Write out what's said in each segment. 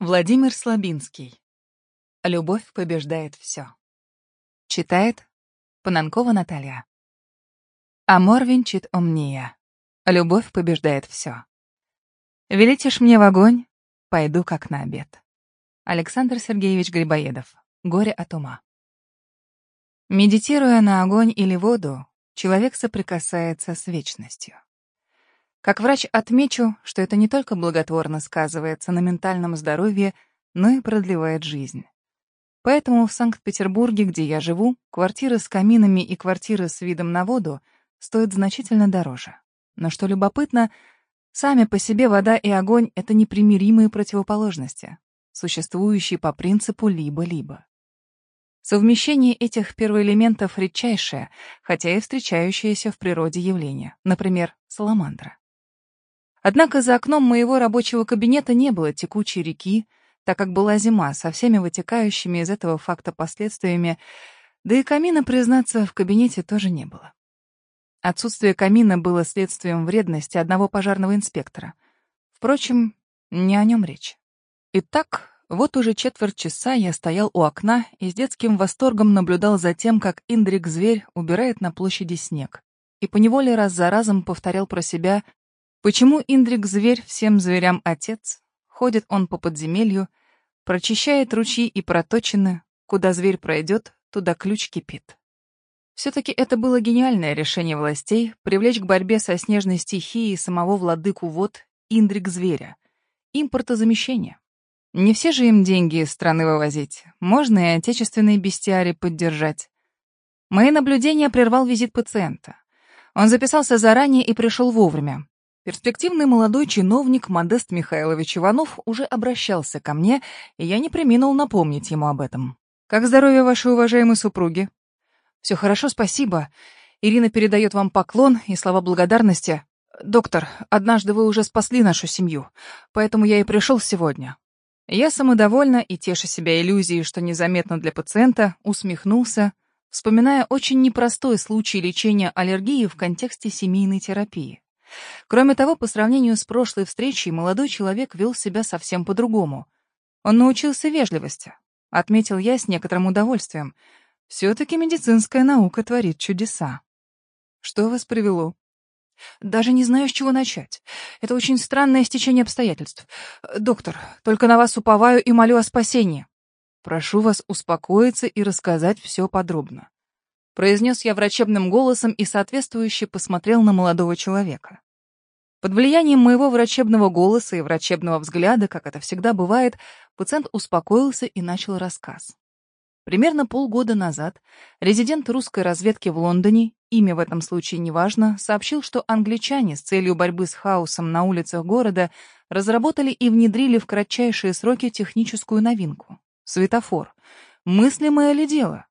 Владимир Слабинский. Любовь побеждает все. Читает Пананкова Наталья. Амор винчит омния. Любовь побеждает все. Велитишь мне в огонь, пойду как на обед. Александр Сергеевич Грибоедов. Горе от ума. Медитируя на огонь или воду, человек соприкасается с вечностью. Как врач отмечу, что это не только благотворно сказывается на ментальном здоровье, но и продлевает жизнь. Поэтому в Санкт-Петербурге, где я живу, квартиры с каминами и квартиры с видом на воду стоят значительно дороже. Но что любопытно, сами по себе вода и огонь — это непримиримые противоположности, существующие по принципу либо-либо. Совмещение этих первоэлементов редчайшее, хотя и встречающееся в природе явление, например, саламандра. Однако за окном моего рабочего кабинета не было текучей реки, так как была зима со всеми вытекающими из этого факта последствиями, да и камина, признаться, в кабинете тоже не было. Отсутствие камина было следствием вредности одного пожарного инспектора. Впрочем, не о нем речь. Итак, вот уже четверть часа я стоял у окна и с детским восторгом наблюдал за тем, как Индрик-зверь убирает на площади снег. И поневоле раз за разом повторял про себя Почему Индрик-зверь всем зверям отец? Ходит он по подземелью, прочищает ручьи и проточины, куда зверь пройдет, туда ключ кипит. Все-таки это было гениальное решение властей привлечь к борьбе со снежной стихией самого владыку вод Индрик-зверя. Импортозамещение. Не все же им деньги из страны вывозить. Можно и отечественные бестиари поддержать. Мои наблюдения прервал визит пациента. Он записался заранее и пришел вовремя. Перспективный молодой чиновник Модест Михайлович Иванов уже обращался ко мне, и я не преминул напомнить ему об этом. «Как здоровье вашей уважаемой супруги?» «Все хорошо, спасибо. Ирина передает вам поклон и слова благодарности. Доктор, однажды вы уже спасли нашу семью, поэтому я и пришел сегодня». Я самодовольно и теша себя иллюзией, что незаметно для пациента, усмехнулся, вспоминая очень непростой случай лечения аллергии в контексте семейной терапии. Кроме того, по сравнению с прошлой встречей, молодой человек вел себя совсем по-другому. Он научился вежливости, отметил я с некоторым удовольствием. Все-таки медицинская наука творит чудеса. Что вас привело? Даже не знаю, с чего начать. Это очень странное стечение обстоятельств. Доктор, только на вас уповаю и молю о спасении. Прошу вас успокоиться и рассказать все подробно произнес я врачебным голосом и соответствующе посмотрел на молодого человека. Под влиянием моего врачебного голоса и врачебного взгляда, как это всегда бывает, пациент успокоился и начал рассказ. Примерно полгода назад резидент русской разведки в Лондоне, имя в этом случае не важно, сообщил, что англичане с целью борьбы с хаосом на улицах города разработали и внедрили в кратчайшие сроки техническую новинку — светофор. Мыслимое ли дело?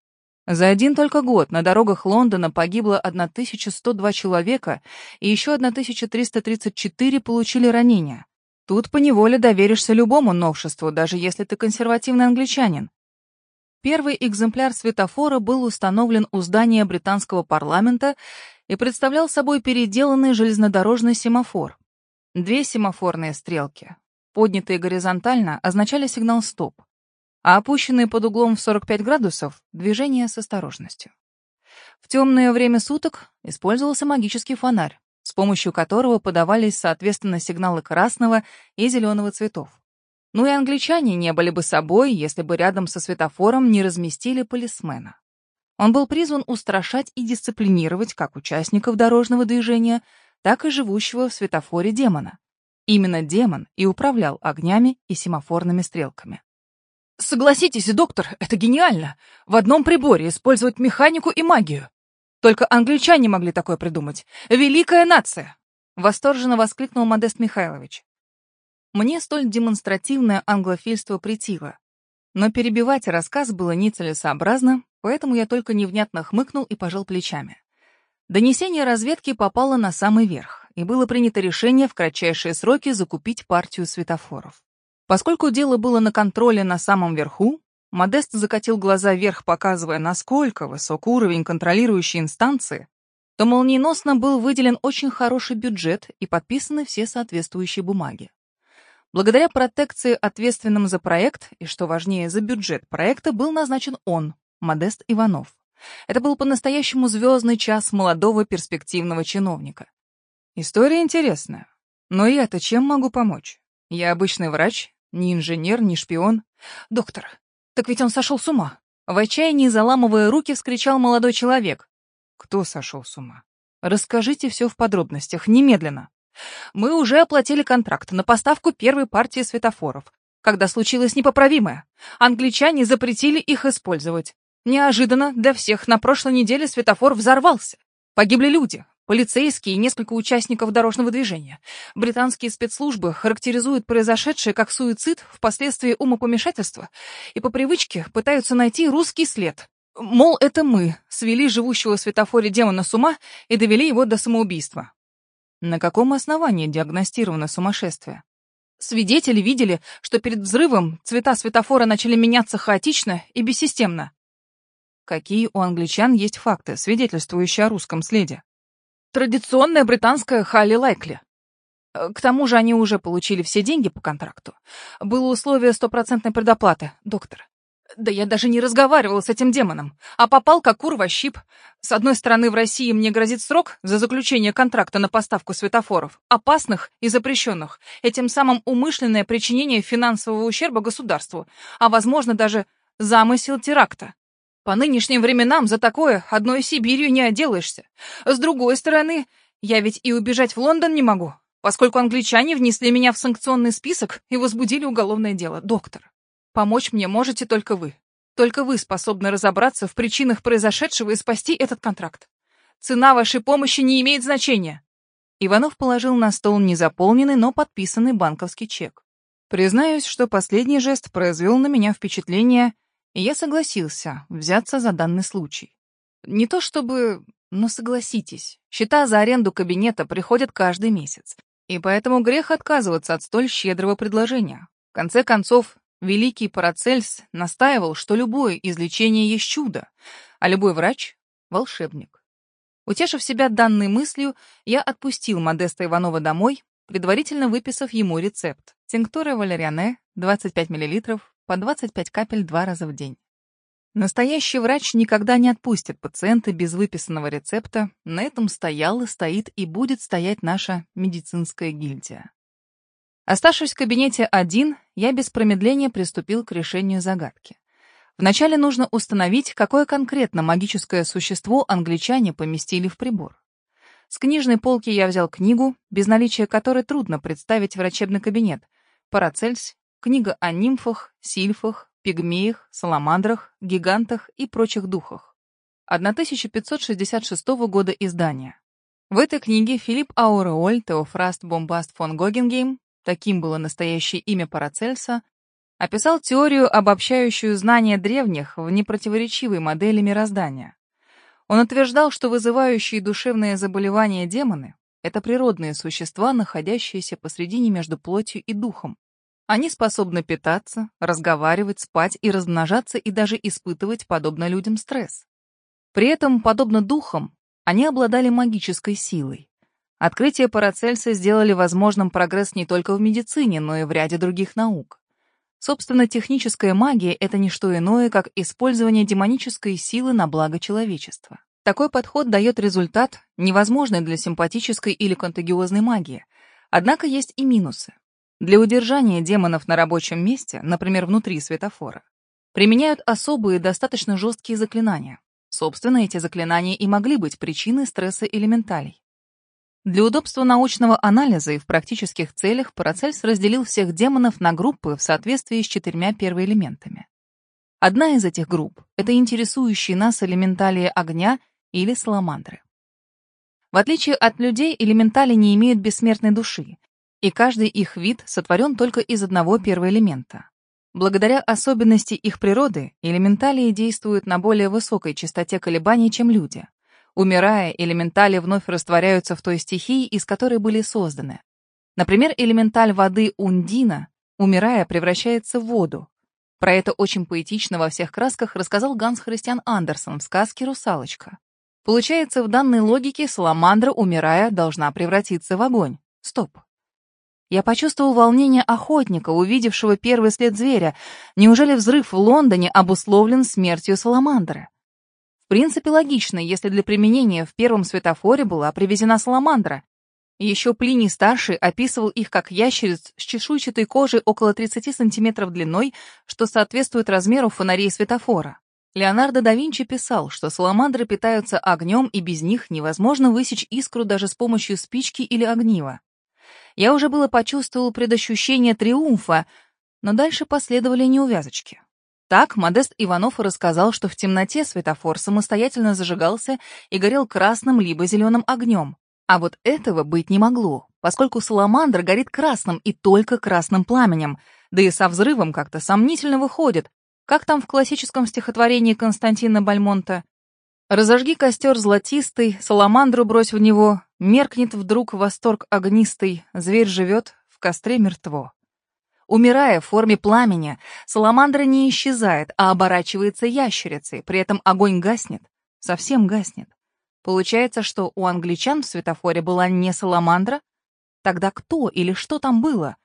За один только год на дорогах Лондона погибло 1102 человека, и еще 1334 получили ранения. Тут поневоле доверишься любому новшеству, даже если ты консервативный англичанин. Первый экземпляр светофора был установлен у здания британского парламента и представлял собой переделанный железнодорожный семафор. Две семафорные стрелки, поднятые горизонтально, означали сигнал «стоп» а опущенные под углом в 45 градусов — движение с осторожностью. В темное время суток использовался магический фонарь, с помощью которого подавались соответственно сигналы красного и зеленого цветов. Ну и англичане не были бы собой, если бы рядом со светофором не разместили полисмена. Он был призван устрашать и дисциплинировать как участников дорожного движения, так и живущего в светофоре демона. Именно демон и управлял огнями и семафорными стрелками. Согласитесь, доктор, это гениально. В одном приборе использовать механику и магию. Только англичане могли такое придумать. Великая нация! Восторженно воскликнул Модест Михайлович. Мне столь демонстративное англофильство притило. Но перебивать рассказ было нецелесообразно, поэтому я только невнятно хмыкнул и пожал плечами. Донесение разведки попало на самый верх, и было принято решение в кратчайшие сроки закупить партию светофоров. Поскольку дело было на контроле на самом верху, Модест закатил глаза вверх, показывая, насколько высок уровень контролирующей инстанции, то молниеносно был выделен очень хороший бюджет и подписаны все соответствующие бумаги. Благодаря протекции ответственным за проект и, что важнее, за бюджет проекта был назначен он, Модест Иванов. Это был по-настоящему звездный час молодого перспективного чиновника. История интересная. Но я-то чем могу помочь? Я обычный врач, ни инженер, ни шпион. Доктор, так ведь он сошел с ума. В отчаянии, заламывая руки, вскричал молодой человек. Кто сошел с ума? Расскажите все в подробностях, немедленно. Мы уже оплатили контракт на поставку первой партии светофоров, когда случилось непоправимое. Англичане запретили их использовать. Неожиданно для всех на прошлой неделе светофор взорвался. Погибли люди, полицейские и несколько участников дорожного движения. Британские спецслужбы характеризуют произошедшее как суицид впоследствии умопомешательства и по привычке пытаются найти русский след. Мол, это мы свели живущего в светофоре демона с ума и довели его до самоубийства. На каком основании диагностировано сумасшествие? Свидетели видели, что перед взрывом цвета светофора начали меняться хаотично и бессистемно. Какие у англичан есть факты, свидетельствующие о русском следе? Традиционная британская Халли Лайкли. Э, к тому же они уже получили все деньги по контракту. Было условие стопроцентной предоплаты, доктор. Да я даже не разговаривал с этим демоном, а попал как кур во щип. С одной стороны, в России мне грозит срок за заключение контракта на поставку светофоров, опасных и запрещенных, этим самым умышленное причинение финансового ущерба государству, а, возможно, даже замысел теракта. По нынешним временам за такое одной Сибирью не отделаешься. С другой стороны, я ведь и убежать в Лондон не могу, поскольку англичане внесли меня в санкционный список и возбудили уголовное дело. Доктор, помочь мне можете только вы. Только вы способны разобраться в причинах произошедшего и спасти этот контракт. Цена вашей помощи не имеет значения. Иванов положил на стол незаполненный, но подписанный банковский чек. Признаюсь, что последний жест произвел на меня впечатление и я согласился взяться за данный случай. Не то чтобы... Но согласитесь, счета за аренду кабинета приходят каждый месяц, и поэтому грех отказываться от столь щедрого предложения. В конце концов, великий Парацельс настаивал, что любое излечение есть чудо, а любой врач — волшебник. Утешив себя данной мыслью, я отпустил Модеста Иванова домой, предварительно выписав ему рецепт. Тинктура валериане, 25 мл, по 25 капель два раза в день. Настоящий врач никогда не отпустит пациента без выписанного рецепта. На этом стояла, стоит и будет стоять наша медицинская гильдия. Оставшись в кабинете один, я без промедления приступил к решению загадки. Вначале нужно установить, какое конкретно магическое существо англичане поместили в прибор. С книжной полки я взял книгу, без наличия которой трудно представить врачебный кабинет. Парацельс, Книга о нимфах, сильфах, пигмеях, саламандрах, гигантах и прочих духах. 1566 года издания. В этой книге Филипп Ауреоль Теофраст Бомбаст фон Гогенгейм, таким было настоящее имя Парацельса, описал теорию, обобщающую знания древних в непротиворечивой модели мироздания. Он утверждал, что вызывающие душевные заболевания демоны — это природные существа, находящиеся посредине между плотью и духом, они способны питаться, разговаривать, спать и размножаться и даже испытывать, подобно людям, стресс. При этом, подобно духам, они обладали магической силой. Открытие Парацельса сделали возможным прогресс не только в медицине, но и в ряде других наук. Собственно, техническая магия — это не что иное, как использование демонической силы на благо человечества. Такой подход дает результат, невозможный для симпатической или контагиозной магии. Однако есть и минусы. Для удержания демонов на рабочем месте, например, внутри светофора, применяют особые достаточно жесткие заклинания. Собственно, эти заклинания и могли быть причиной стресса элементалей. Для удобства научного анализа и в практических целях Парацельс разделил всех демонов на группы в соответствии с четырьмя первоэлементами. Одна из этих групп — это интересующие нас элементалии огня или саламандры. В отличие от людей, элементали не имеют бессмертной души, и каждый их вид сотворен только из одного первоэлемента. Благодаря особенности их природы, элементалии действуют на более высокой частоте колебаний, чем люди. Умирая, элементали вновь растворяются в той стихии, из которой были созданы. Например, элементаль воды Ундина, умирая, превращается в воду. Про это очень поэтично во всех красках рассказал Ганс Христиан Андерсон в сказке «Русалочка». Получается, в данной логике саламандра, умирая, должна превратиться в огонь. Стоп. Я почувствовал волнение охотника, увидевшего первый след зверя. Неужели взрыв в Лондоне обусловлен смертью саламандры? В принципе, логично, если для применения в первом светофоре была привезена саламандра. Еще Плиний-старший описывал их как ящериц с чешуйчатой кожей около 30 сантиметров длиной, что соответствует размеру фонарей светофора. Леонардо да Винчи писал, что саламандры питаются огнем, и без них невозможно высечь искру даже с помощью спички или огнива. Я уже было почувствовал предощущение триумфа, но дальше последовали неувязочки. Так Модест Иванов рассказал, что в темноте светофор самостоятельно зажигался и горел красным либо зеленым огнем. А вот этого быть не могло, поскольку саламандра горит красным и только красным пламенем, да и со взрывом как-то сомнительно выходит, как там в классическом стихотворении Константина Бальмонта? «Разожги костер золотистый, саламандру брось в него, меркнет вдруг восторг огнистый, зверь живет, в костре мертво». Умирая в форме пламени, саламандра не исчезает, а оборачивается ящерицей, при этом огонь гаснет, совсем гаснет. Получается, что у англичан в светофоре была не саламандра? Тогда кто или что там было?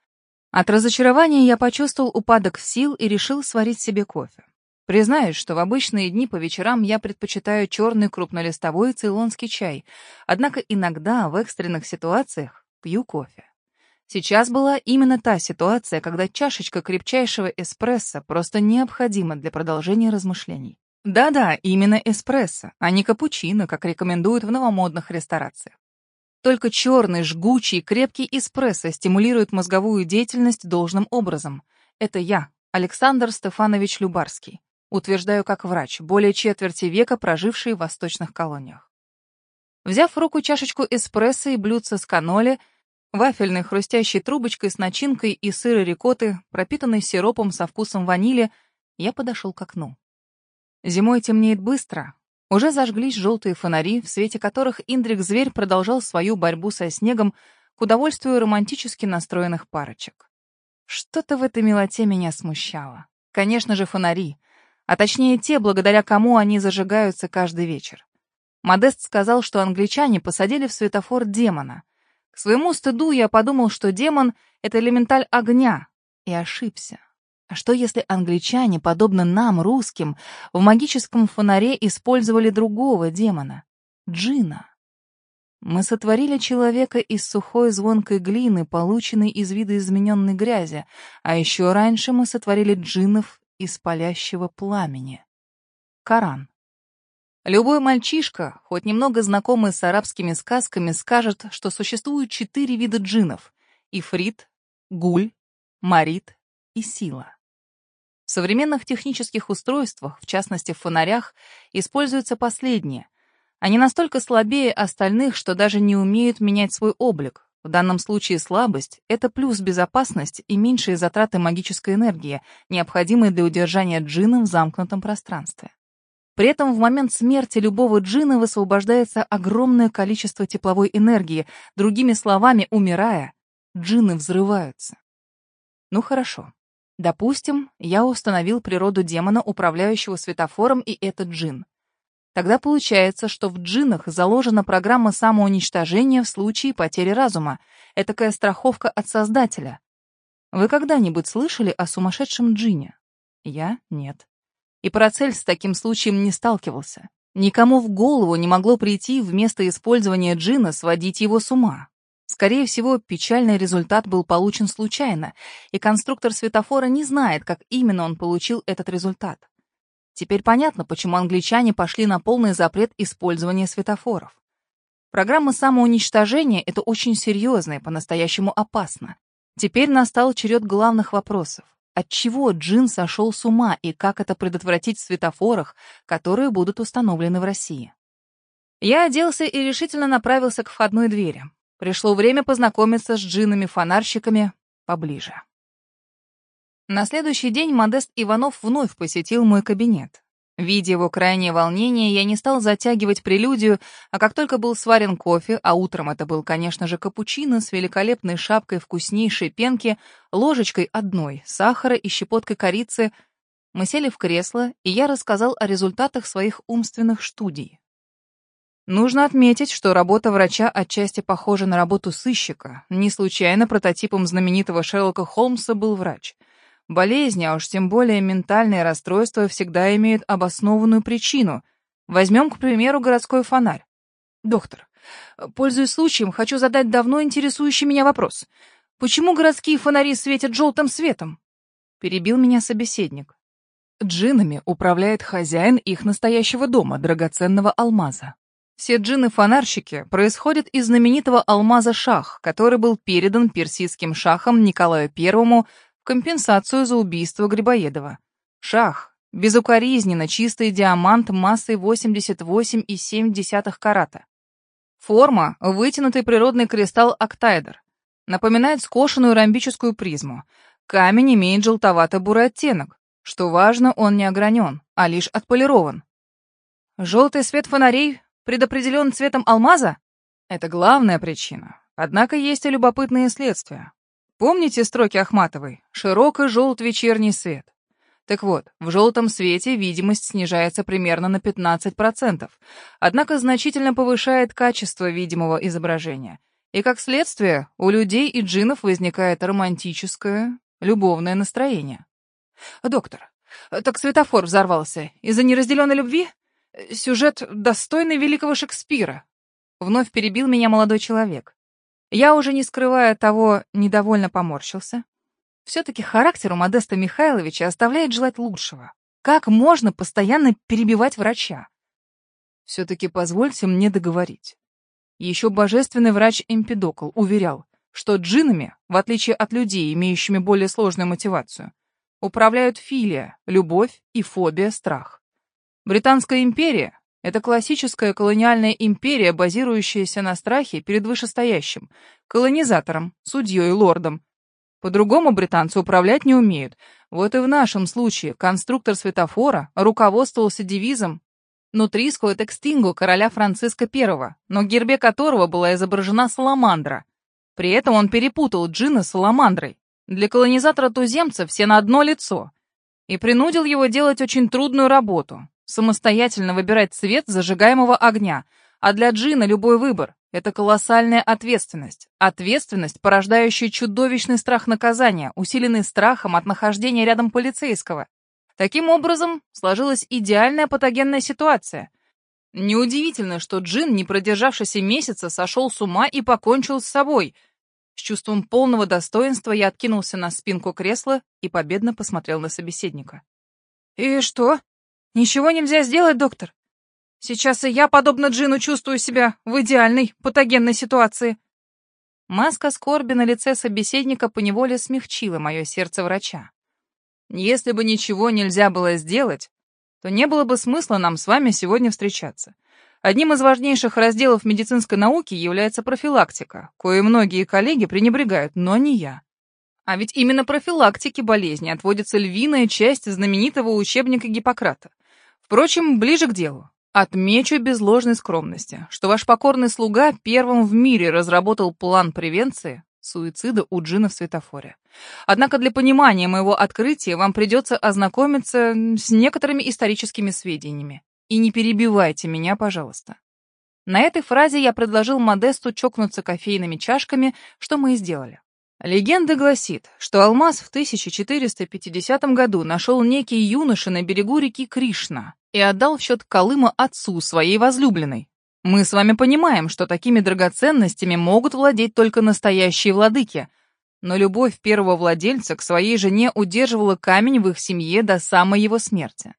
От разочарования я почувствовал упадок сил и решил сварить себе кофе. Признаюсь, что в обычные дни по вечерам я предпочитаю черный крупнолистовой цейлонский чай, однако иногда в экстренных ситуациях пью кофе. Сейчас была именно та ситуация, когда чашечка крепчайшего эспрессо просто необходима для продолжения размышлений. Да-да, именно эспрессо, а не капучино, как рекомендуют в новомодных ресторациях. Только черный, жгучий, крепкий эспрессо стимулирует мозговую деятельность должным образом. Это я, Александр Стефанович Любарский. Утверждаю как врач, более четверти века проживший в восточных колониях. Взяв в руку чашечку эспрессо и блюдце с каноли, Вафельной хрустящей трубочкой с начинкой и сыра рикотты, пропитанной сиропом со вкусом ванили, я подошел к окну. Зимой темнеет быстро. Уже зажглись желтые фонари, в свете которых Индрик-зверь продолжал свою борьбу со снегом к удовольствию романтически настроенных парочек. Что-то в этой милоте меня смущало. Конечно же, фонари, а точнее те, благодаря кому они зажигаются каждый вечер. Модест сказал, что англичане посадили в светофор демона — к своему стыду я подумал, что демон — это элементаль огня, и ошибся. А что если англичане, подобно нам, русским, в магическом фонаре использовали другого демона — джина? Мы сотворили человека из сухой звонкой глины, полученной из видоизмененной грязи, а еще раньше мы сотворили джинов из палящего пламени. Коран. Любой мальчишка, хоть немного знакомый с арабскими сказками, скажет, что существует четыре вида джиннов — ифрит, гуль, марит и сила. В современных технических устройствах, в частности в фонарях, используются последние. Они настолько слабее остальных, что даже не умеют менять свой облик. В данном случае слабость — это плюс безопасность и меньшие затраты магической энергии, необходимые для удержания джина в замкнутом пространстве. При этом в момент смерти любого джина высвобождается огромное количество тепловой энергии. Другими словами, умирая, джины взрываются. Ну хорошо. Допустим, я установил природу демона, управляющего светофором, и этот джин. Тогда получается, что в джинах заложена программа самоуничтожения в случае потери разума. Этакая страховка от Создателя. Вы когда-нибудь слышали о сумасшедшем джине? Я — нет. И Парацель с таким случаем не сталкивался. Никому в голову не могло прийти вместо использования джина сводить его с ума. Скорее всего, печальный результат был получен случайно, и конструктор светофора не знает, как именно он получил этот результат. Теперь понятно, почему англичане пошли на полный запрет использования светофоров. Программа самоуничтожения — это очень серьезно и по-настоящему опасно. Теперь настал черед главных вопросов. Отчего Джин сошел с ума и как это предотвратить в светофорах, которые будут установлены в России? Я оделся и решительно направился к входной двери. Пришло время познакомиться с джинами-фонарщиками поближе. На следующий день Модест Иванов вновь посетил мой кабинет. Видя его крайнее волнение, я не стал затягивать прелюдию, а как только был сварен кофе, а утром это был, конечно же, капучино с великолепной шапкой вкуснейшей пенки, ложечкой одной, сахара и щепоткой корицы, мы сели в кресло, и я рассказал о результатах своих умственных студий. Нужно отметить, что работа врача отчасти похожа на работу сыщика. Не случайно прототипом знаменитого Шерлока Холмса был врач. Болезни, а уж тем более ментальные расстройства, всегда имеют обоснованную причину. Возьмем, к примеру, городской фонарь. Доктор, пользуясь случаем, хочу задать давно интересующий меня вопрос. Почему городские фонари светят желтым светом? Перебил меня собеседник. Джинами управляет хозяин их настоящего дома, драгоценного алмаза. Все джинны-фонарщики происходят из знаменитого алмаза Шах, который был передан персидским шахом Николаю I компенсацию за убийство Грибоедова. Шах – безукоризненно чистый диамант массой 88,7 карата. Форма – вытянутый природный кристалл октаэдр. Напоминает скошенную ромбическую призму. Камень имеет желтовато-бурый оттенок. Что важно, он не огранен, а лишь отполирован. Желтый свет фонарей предопределен цветом алмаза? Это главная причина. Однако есть и любопытные следствия. Помните строки Ахматовой «Широк и желт вечерний свет»? Так вот, в желтом свете видимость снижается примерно на 15%, однако значительно повышает качество видимого изображения. И как следствие, у людей и джинов возникает романтическое, любовное настроение. «Доктор, так светофор взорвался из-за неразделенной любви?» Сюжет достойный великого Шекспира. Вновь перебил меня молодой человек. Я, уже не скрывая того, недовольно поморщился. Все-таки характер у Модеста Михайловича оставляет желать лучшего. Как можно постоянно перебивать врача? Все-таки позвольте мне договорить. Еще божественный врач Эмпидокл уверял, что джинами, в отличие от людей, имеющими более сложную мотивацию, управляют филия, любовь и фобия, страх. Британская империя — это классическая колониальная империя, базирующаяся на страхе перед вышестоящим, колонизатором, судьей, лордом. По-другому британцы управлять не умеют. Вот и в нашем случае конструктор светофора руководствовался девизом «Нутриско et extingo» короля Франциска I, но гербе которого была изображена саламандра. При этом он перепутал джина с саламандрой. Для колонизатора-туземца все на одно лицо. И принудил его делать очень трудную работу самостоятельно выбирать цвет зажигаемого огня, а для Джина любой выбор — это колоссальная ответственность. Ответственность, порождающая чудовищный страх наказания, усиленный страхом от нахождения рядом полицейского. Таким образом, сложилась идеальная патогенная ситуация. Неудивительно, что Джин, не продержавшись и месяца, сошел с ума и покончил с собой. С чувством полного достоинства я откинулся на спинку кресла и победно посмотрел на собеседника. «И что?» Ничего нельзя сделать, доктор? Сейчас и я, подобно Джину, чувствую себя в идеальной патогенной ситуации. Маска скорби на лице собеседника поневоле смягчила мое сердце врача. Если бы ничего нельзя было сделать, то не было бы смысла нам с вами сегодня встречаться. Одним из важнейших разделов медицинской науки является профилактика, кое многие коллеги пренебрегают, но не я. А ведь именно профилактике болезни отводится львиная часть знаменитого учебника Гиппократа. Впрочем, ближе к делу. Отмечу без ложной скромности, что ваш покорный слуга первым в мире разработал план превенции суицида у Джина в светофоре. Однако для понимания моего открытия вам придется ознакомиться с некоторыми историческими сведениями. И не перебивайте меня, пожалуйста. На этой фразе я предложил Модесту чокнуться кофейными чашками, что мы и сделали. Легенда гласит, что алмаз в 1450 году нашел некий юноша на берегу реки Кришна, и отдал в счет Колыма отцу своей возлюбленной. Мы с вами понимаем, что такими драгоценностями могут владеть только настоящие владыки, но любовь первого владельца к своей жене удерживала камень в их семье до самой его смерти.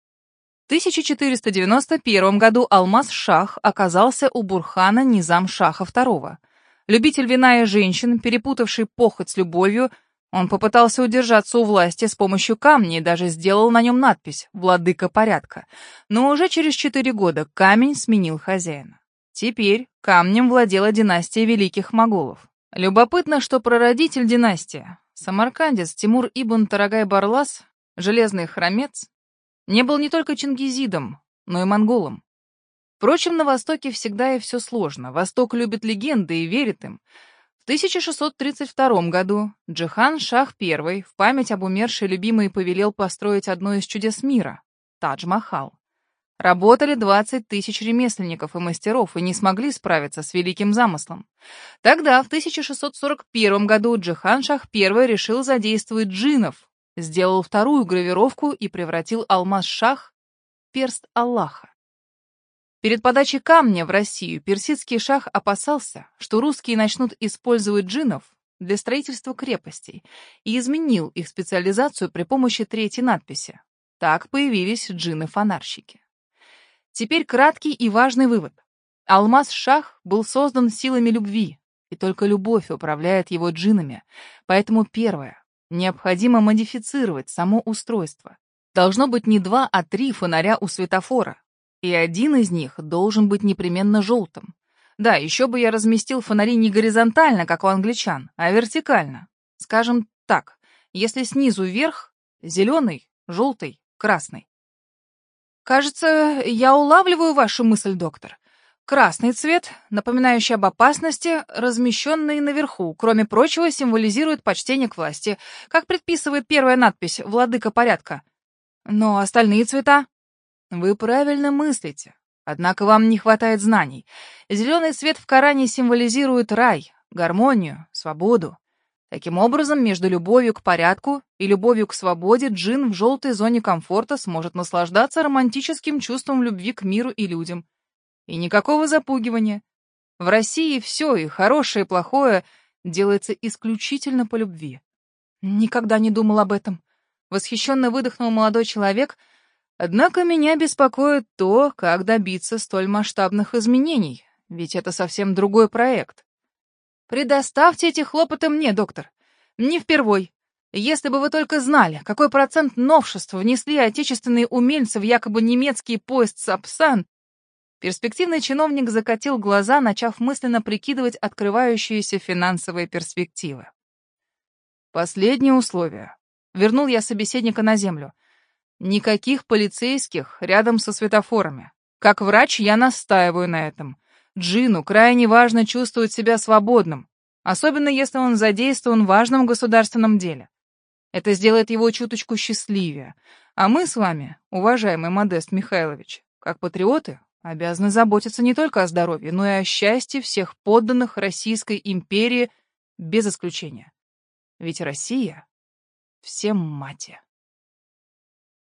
В 1491 году алмаз Шах оказался у Бурхана Низам Шаха II. Любитель вина и женщин, перепутавший похоть с любовью, он попытался удержаться у власти с помощью камня и даже сделал на нем надпись «Владыка порядка». Но уже через четыре года камень сменил хозяина. Теперь камнем владела династия великих моголов. Любопытно, что прародитель династии, самаркандец Тимур ибн Тарагай-Барлас, железный хромец, не был не только чингизидом, но и монголом. Впрочем, на Востоке всегда и все сложно. Восток любит легенды и верит им. В 1632 году Джихан Шах I в память об умершей любимой повелел построить одно из чудес мира — Тадж-Махал. Работали 20 тысяч ремесленников и мастеров и не смогли справиться с великим замыслом. Тогда, в 1641 году, Джихан Шах I решил задействовать джиннов, сделал вторую гравировку и превратил алмаз-шах в перст Аллаха. Перед подачей камня в Россию персидский шах опасался, что русские начнут использовать джинов для строительства крепостей и изменил их специализацию при помощи третьей надписи. Так появились джины-фонарщики. Теперь краткий и важный вывод. Алмаз-шах был создан силами любви, и только любовь управляет его джинами. Поэтому первое. Необходимо модифицировать само устройство. Должно быть не два, а три фонаря у светофора. И один из них должен быть непременно желтым. Да, еще бы я разместил фонари не горизонтально, как у англичан, а вертикально. Скажем так, если снизу вверх — зеленый, желтый, красный. Кажется, я улавливаю вашу мысль, доктор. Красный цвет, напоминающий об опасности, размещенный наверху, кроме прочего, символизирует почтение к власти, как предписывает первая надпись «Владыка порядка». Но остальные цвета? Вы правильно мыслите. Однако вам не хватает знаний. Зеленый цвет в Коране символизирует рай, гармонию, свободу. Таким образом, между любовью к порядку и любовью к свободе джин в желтой зоне комфорта сможет наслаждаться романтическим чувством любви к миру и людям. И никакого запугивания. В России все, и хорошее, и плохое, делается исключительно по любви. Никогда не думал об этом. Восхищенно выдохнул молодой человек. Однако меня беспокоит то, как добиться столь масштабных изменений, ведь это совсем другой проект. Предоставьте эти хлопоты мне, доктор. Не впервой. Если бы вы только знали, какой процент новшеств внесли отечественные умельцы в якобы немецкий поезд Сапсан, перспективный чиновник закатил глаза, начав мысленно прикидывать открывающиеся финансовые перспективы. Последнее условие. Вернул я собеседника на землю. Никаких полицейских рядом со светофорами. Как врач я настаиваю на этом. Джину крайне важно чувствовать себя свободным, особенно если он задействован в важном государственном деле. Это сделает его чуточку счастливее. А мы с вами, уважаемый Модест Михайлович, как патриоты, обязаны заботиться не только о здоровье, но и о счастье всех подданных Российской империи без исключения. Ведь Россия всем мать.